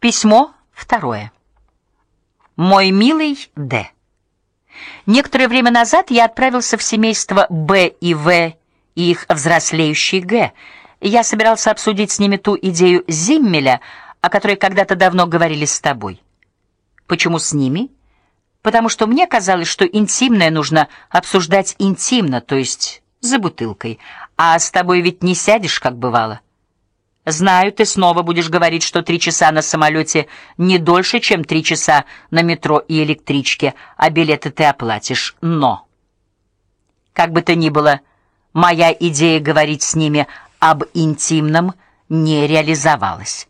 Письмо второе. Мой милый Д. Некоторое время назад я отправился в семейство Б и В и их взрослеющий Г. Я собирался обсудить с ними ту идею Зиммеля, о которой когда-то давно говорили с тобой. Почему с ними? Потому что мне казалось, что интимное нужно обсуждать интимно, то есть за бутылкой. А с тобой ведь не сядешь, как бывало. Знаю, ты снова будешь говорить, что три часа на самолете не дольше, чем три часа на метро и электричке, а билеты ты оплатишь. Но как бы то ни было, моя идея говорить с ними об интимном не реализовалась.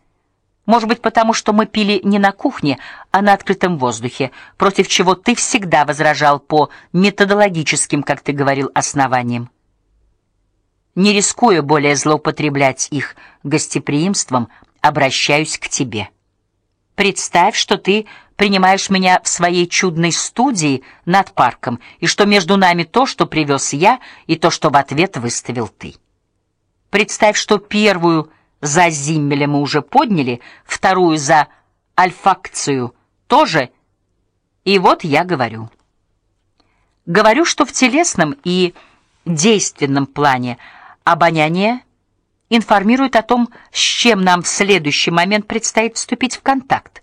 Может быть, потому что мы пили не на кухне, а на открытом воздухе, против чего ты всегда возражал по методологическим, как ты говорил, основаниям не рискуя более злоупотреблять их гостеприимством, обращаюсь к тебе. Представь, что ты принимаешь меня в своей чудной студии над парком, и что между нами то, что привез я, и то, что в ответ выставил ты. Представь, что первую за Зиммеля мы уже подняли, вторую за альфакцию тоже. И вот я говорю. Говорю, что в телесном и действенном плане Обоняние информирует о том, с чем нам в следующий момент предстоит вступить в контакт.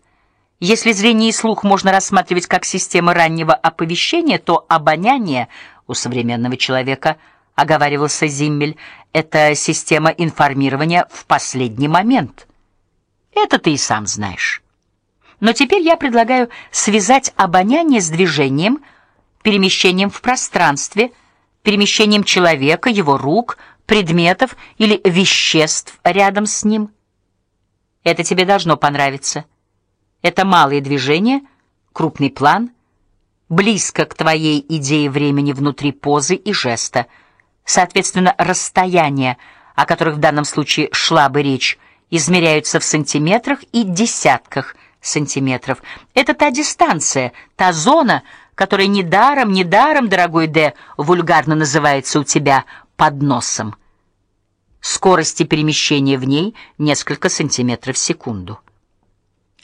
Если зрение и слух можно рассматривать как системы раннего оповещения, то обоняние у современного человека, оговаривался Зиммель, это система информирования в последний момент. Это ты и сам знаешь. Но теперь я предлагаю связать обоняние с движением, перемещением в пространстве, перемещением человека, его рук, предметов или веществ рядом с ним. Это тебе должно понравиться. Это малые движения, крупный план, близко к твоей идее времени внутри позы и жеста. Соответственно, расстояния, о которых в данном случае шла бы речь, измеряются в сантиметрах и десятках сантиметров. Это та дистанция, та зона, которая недаром, недаром, дорогой Д, вульгарно называется у тебя под носом. Скорости перемещения в ней несколько сантиметров в секунду.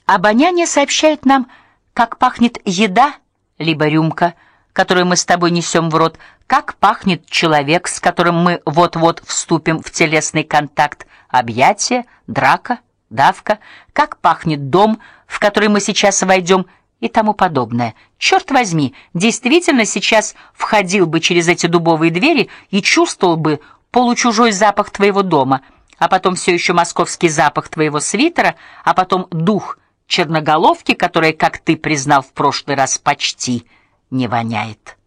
Обоняние сообщает нам, как пахнет еда, либо рюмка, которую мы с тобой несем в рот, как пахнет человек, с которым мы вот-вот вступим в телесный контакт, объятие, драка, давка, как пахнет дом, в который мы сейчас войдем и тому подобное. Черт возьми, действительно сейчас входил бы через эти дубовые двери и чувствовал бы получужой запах твоего дома, а потом все еще московский запах твоего свитера, а потом дух черноголовки, которая, как ты признал в прошлый раз, почти не воняет.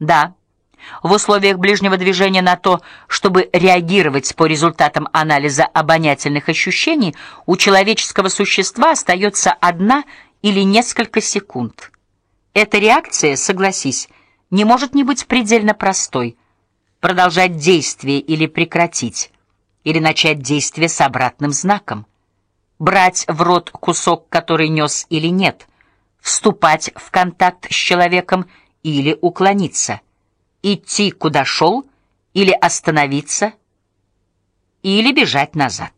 Да. В условиях ближнего движения на то, чтобы реагировать по результатам анализа обонятельных ощущений, у человеческого существа остается одна или несколько секунд. Эта реакция, согласись, не может не быть предельно простой. Продолжать действие или прекратить, или начать действие с обратным знаком. Брать в рот кусок, который нес или нет. Вступать в контакт с человеком или уклониться. Идти куда шел или остановиться или бежать назад.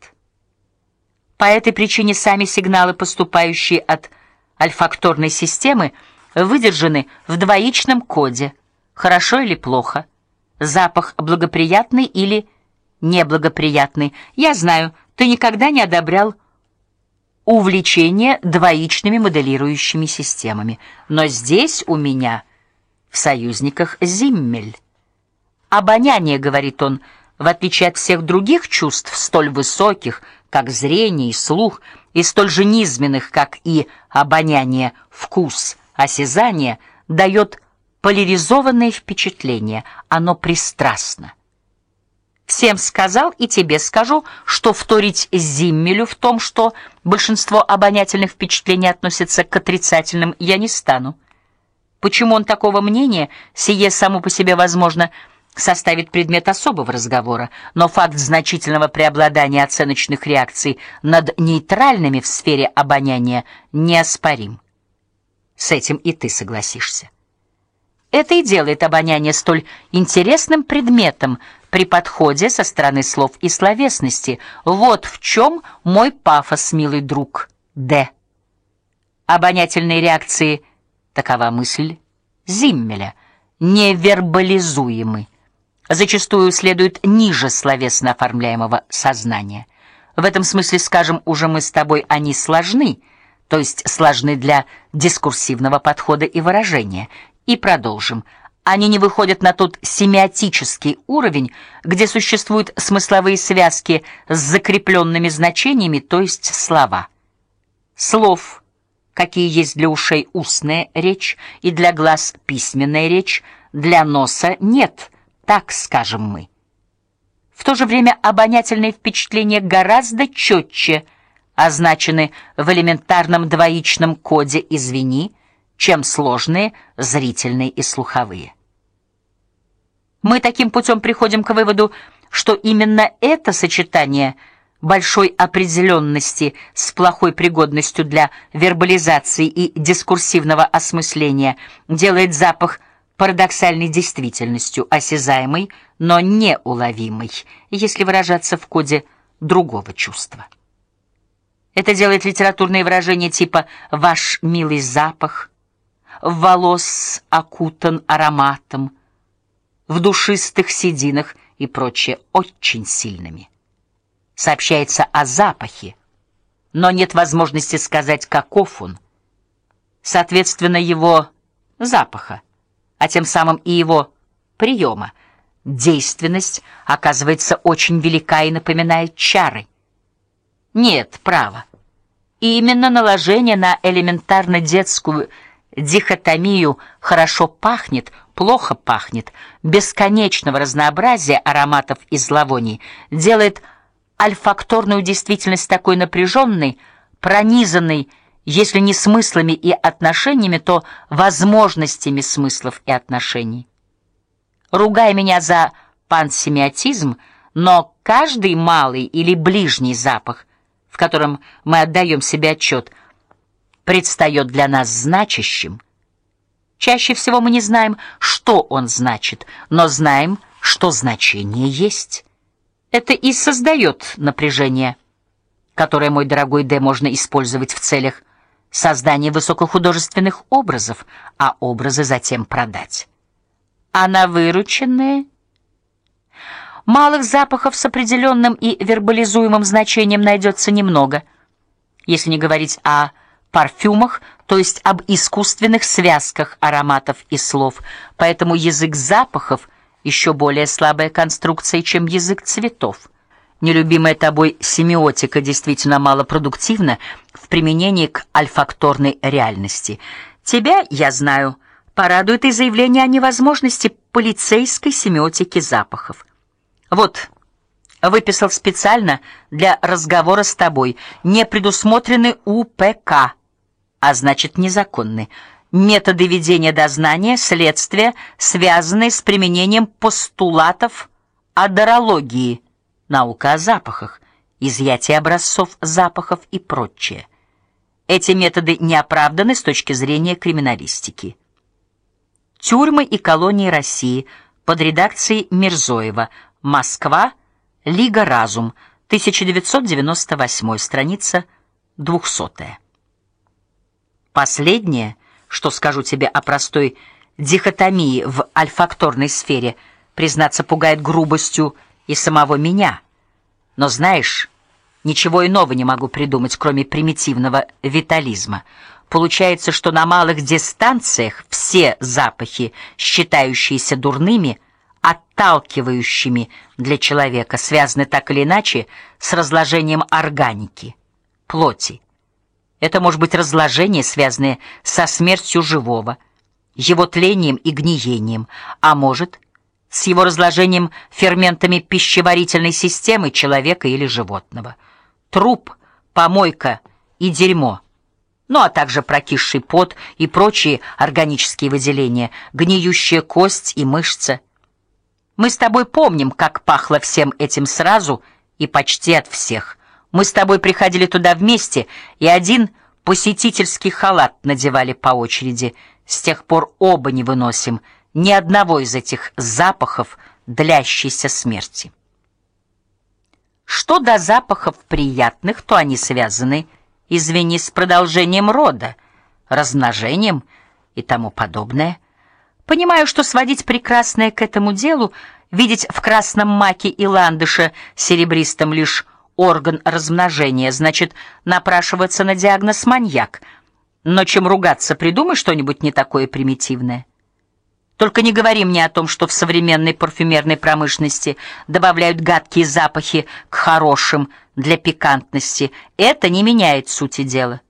По этой причине сами сигналы, поступающие от альфакторной системы выдержаны в двоичном коде. Хорошо или плохо? Запах благоприятный или неблагоприятный? Я знаю, ты никогда не одобрял увлечение двоичными моделирующими системами, но здесь у меня в союзниках Зиммель. Обоняние, говорит он, в отличие от всех других чувств, столь высоких, как зрение и слух, и столь же низменных, как и обоняние, вкус, осязание, дает поляризованное впечатление, оно пристрастно. Всем сказал и тебе скажу, что вторить Зиммелю в том, что большинство обонятельных впечатлений относятся к отрицательным, я не стану. Почему он такого мнения, сие само по себе возможно составит предмет особого разговора, но факт значительного преобладания оценочных реакций над нейтральными в сфере обоняния неоспорим. С этим и ты согласишься. Это и делает обоняние столь интересным предметом при подходе со стороны слов и словесности. Вот в чем мой пафос, милый друг. Д. Обонятельные реакции такова мысль Зиммеля невербализуемы. Зачастую следуют ниже словесно оформляемого сознания. В этом смысле, скажем, уже мы с тобой они сложны, то есть сложны для дискурсивного подхода и выражения. И продолжим. Они не выходят на тот семиотический уровень, где существуют смысловые связки с закрепленными значениями, то есть слова. Слов, какие есть для ушей устная речь и для глаз письменная речь, для носа нет, так скажем мы. В то же время обонятельные впечатления гораздо четче означены в элементарном двоичном коде извини, чем сложные зрительные и слуховые. Мы таким путем приходим к выводу, что именно это сочетание большой определенности с плохой пригодностью для вербализации и дискурсивного осмысления делает запах парадоксальной действительностью, осязаемой, но неуловимой, если выражаться в коде другого чувства. Это делает литературные выражения типа ваш милый запах, волос окутан ароматом, в душистых сединах и прочее очень сильными. Сообщается о запахе, но нет возможности сказать, каков он. Соответственно, его запаха, а тем самым и его приема. Действенность оказывается очень велика и напоминает чары. Нет, право. И именно наложение на элементарно детскую дихотомию хорошо пахнет, плохо пахнет, бесконечного разнообразия ароматов и зловоний делает альфакторную действительность такой напряженной, пронизанной, если не смыслами и отношениями, то возможностями смыслов и отношений. Ругай меня за пансемиотизм, но каждый малый или ближний запах в котором мы отдаем себе отчет, предстает для нас значащим. Чаще всего мы не знаем, что он значит, но знаем, что значение есть. Это и создает напряжение, которое, мой дорогой Д, можно использовать в целях создания высокохудожественных образов, а образы затем продать. А на вырученные Малых запахов с определенным и вербализуемым значением найдется немного. Если не говорить о парфюмах, то есть об искусственных связках ароматов и слов. Поэтому язык запахов еще более слабая конструкция, чем язык цветов. Нелюбимая тобой семиотика действительно малопродуктивна в применении к альфакторной реальности. Тебя, я знаю, порадует и заявление о невозможности полицейской семиотики запахов. Вот, выписал специально для разговора с тобой. Не предусмотрены УПК, а значит, незаконны. Методы ведения дознания, следствия, связанные с применением постулатов адорологии, наука о запахах, изъятие образцов запахов и прочее. Эти методы не оправданы с точки зрения криминалистики. Тюрьмы и колонии России под редакцией Мирзоева Москва, Лига Разум, 1998, страница 200. Последнее, что скажу тебе о простой дихотомии в альфакторной сфере, признаться, пугает грубостью и самого меня. Но знаешь, ничего иного не могу придумать, кроме примитивного витализма. Получается, что на малых дистанциях все запахи, считающиеся дурными, отталкивающими для человека, связаны так или иначе с разложением органики, плоти. Это может быть разложение, связанное со смертью живого, его тлением и гниением, а может с его разложением ферментами пищеварительной системы человека или животного. Труп, помойка и дерьмо ну а также прокисший пот и прочие органические выделения, гниющая кость и мышца. Мы с тобой помним, как пахло всем этим сразу и почти от всех. Мы с тобой приходили туда вместе, и один посетительский халат надевали по очереди. С тех пор оба не выносим ни одного из этих запахов длящейся смерти. Что до запахов приятных, то они связаны извини, с продолжением рода, размножением и тому подобное. Понимаю, что сводить прекрасное к этому делу, видеть в красном маке и ландыше серебристом лишь орган размножения, значит, напрашиваться на диагноз маньяк. Но чем ругаться, придумай что-нибудь не такое примитивное. Только не говори мне о том, что в современной парфюмерной промышленности добавляют гадкие запахи к хорошим для пикантности. Это не меняет сути дела.